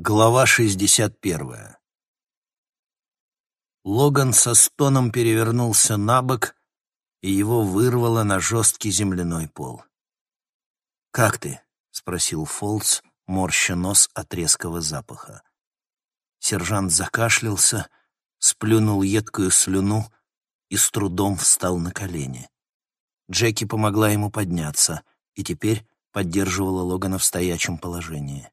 Глава 61. Логан со стоном перевернулся на бок, и его вырвало на жесткий земляной пол. «Как ты?» — спросил Фолц, морща нос от резкого запаха. Сержант закашлялся, сплюнул едкую слюну и с трудом встал на колени. Джеки помогла ему подняться и теперь поддерживала Логана в стоячем положении.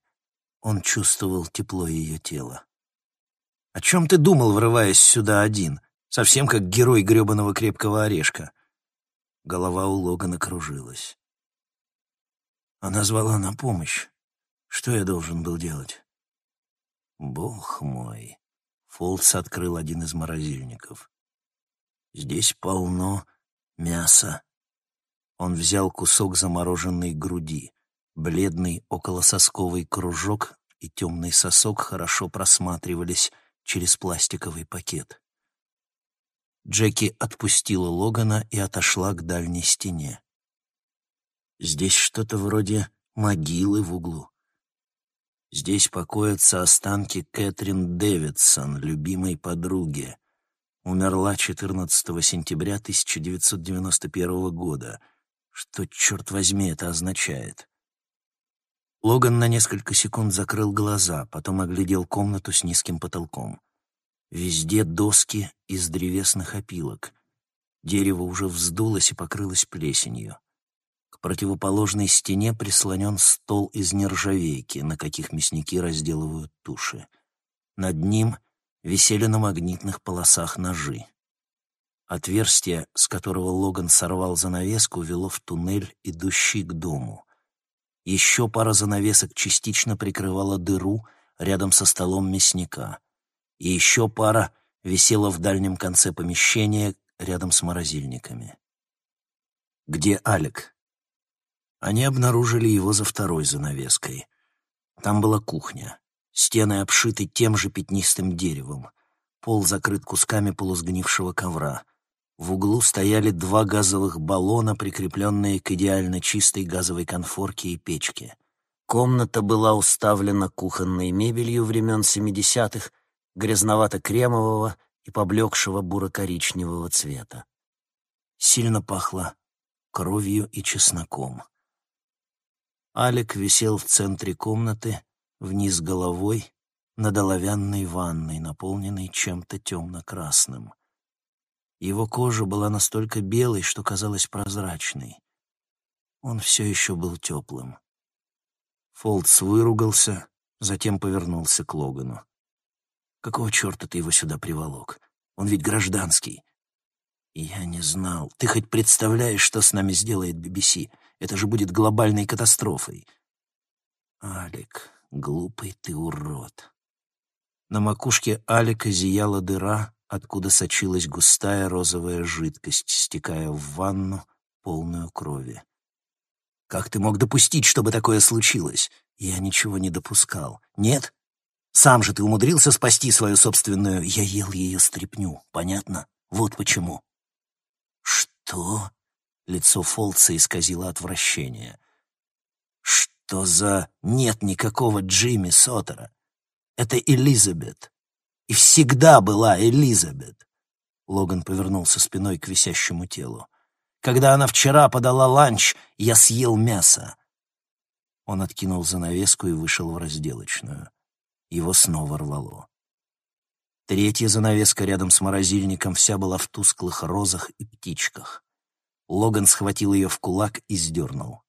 Он чувствовал тепло ее тела. «О чем ты думал, врываясь сюда один? Совсем как герой гребаного крепкого орешка». Голова у Логана кружилась. Она звала на помощь. Что я должен был делать? Бог мой. Фолс открыл один из морозильников. Здесь полно мяса. Он взял кусок замороженной груди. Бледный околососковый кружок и темный сосок хорошо просматривались через пластиковый пакет. Джеки отпустила Логана и отошла к дальней стене. Здесь что-то вроде могилы в углу. Здесь покоятся останки Кэтрин Дэвидсон, любимой подруги. Умерла 14 сентября 1991 года. Что, черт возьми, это означает? Логан на несколько секунд закрыл глаза, потом оглядел комнату с низким потолком. Везде доски из древесных опилок. Дерево уже вздулось и покрылось плесенью. К противоположной стене прислонен стол из нержавейки, на каких мясники разделывают туши. Над ним висели на магнитных полосах ножи. Отверстие, с которого Логан сорвал занавеску, вело в туннель, идущий к дому. Еще пара занавесок частично прикрывала дыру рядом со столом мясника. И еще пара висела в дальнем конце помещения рядом с морозильниками. Где Алек? Они обнаружили его за второй занавеской. Там была кухня. Стены обшиты тем же пятнистым деревом. Пол закрыт кусками полусгнившего ковра — в углу стояли два газовых баллона, прикрепленные к идеально чистой газовой конфорке и печке. Комната была уставлена кухонной мебелью времен 70-х, грязновато-кремового и поблекшего буро-коричневого цвета. Сильно пахло кровью и чесноком. Алик висел в центре комнаты, вниз головой, над оловянной ванной, наполненной чем-то темно-красным — его кожа была настолько белой, что казалась прозрачной. Он все еще был теплым. Фолдс выругался, затем повернулся к Логану. «Какого черта ты его сюда приволок? Он ведь гражданский». «Я не знал. Ты хоть представляешь, что с нами сделает BBC? Это же будет глобальной катастрофой». «Алик, глупый ты урод». На макушке Алика зияла дыра, откуда сочилась густая розовая жидкость, стекая в ванну, полную крови. «Как ты мог допустить, чтобы такое случилось?» «Я ничего не допускал». «Нет? Сам же ты умудрился спасти свою собственную... Я ел ее стряпню, понятно? Вот почему». «Что?» — лицо Фолца исказило отвращение. «Что за... Нет никакого Джимми Соттера. Это Элизабет и всегда была Элизабет. Логан повернулся спиной к висящему телу. Когда она вчера подала ланч, я съел мясо. Он откинул занавеску и вышел в разделочную. Его снова рвало. Третья занавеска рядом с морозильником вся была в тусклых розах и птичках. Логан схватил ее в кулак и сдернул.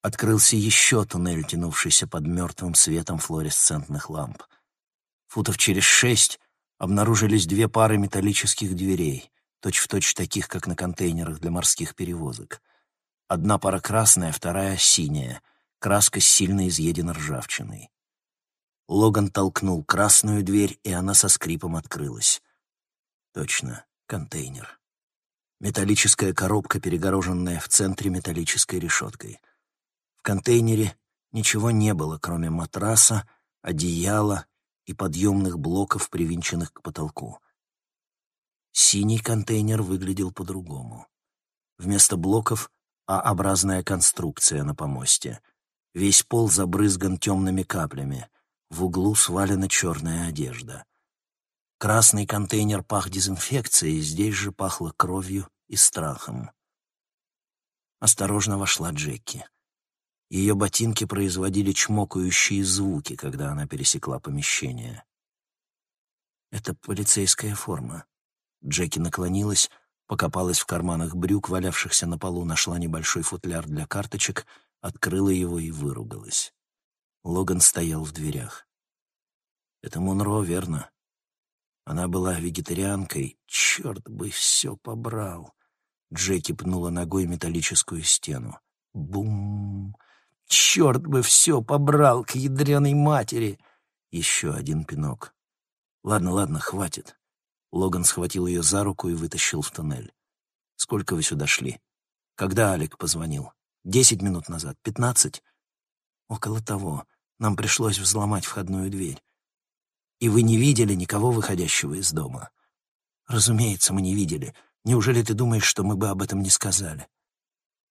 Открылся еще туннель, тянувшийся под мертвым светом флуоресцентных ламп. Футов через шесть обнаружились две пары металлических дверей, точь-в-точь точь таких, как на контейнерах для морских перевозок. Одна пара красная, вторая синяя, краска сильно изъедена ржавчиной. Логан толкнул красную дверь, и она со скрипом открылась. Точно, контейнер. Металлическая коробка, перегороженная в центре металлической решеткой. В контейнере ничего не было, кроме матраса, одеяла и подъемных блоков, привинченных к потолку. Синий контейнер выглядел по-другому. Вместо блоков — А-образная конструкция на помосте. Весь пол забрызган темными каплями. В углу свалена черная одежда. Красный контейнер пах дезинфекцией, здесь же пахло кровью и страхом. Осторожно вошла Джеки. Ее ботинки производили чмокающие звуки, когда она пересекла помещение. «Это полицейская форма». Джеки наклонилась, покопалась в карманах брюк, валявшихся на полу, нашла небольшой футляр для карточек, открыла его и выругалась. Логан стоял в дверях. «Это Монро, верно?» Она была вегетарианкой. Черт бы все побрал. Джеки пнула ногой металлическую стену. Бум! Черт бы все побрал к ядреной матери! Еще один пинок. Ладно, ладно, хватит. Логан схватил ее за руку и вытащил в туннель. Сколько вы сюда шли? Когда Алик позвонил? Десять минут назад? Пятнадцать? Около того. Нам пришлось взломать входную дверь. И вы не видели никого выходящего из дома? Разумеется, мы не видели. Неужели ты думаешь, что мы бы об этом не сказали?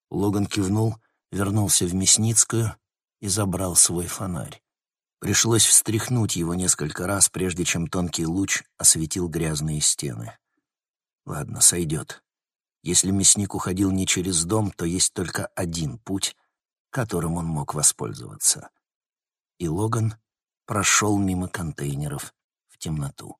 Логан кивнул, вернулся в Мясницкую и забрал свой фонарь. Пришлось встряхнуть его несколько раз, прежде чем тонкий луч осветил грязные стены. Ладно, сойдет. Если мясник уходил не через дом, то есть только один путь, которым он мог воспользоваться. И Логан прошел мимо контейнеров в темноту.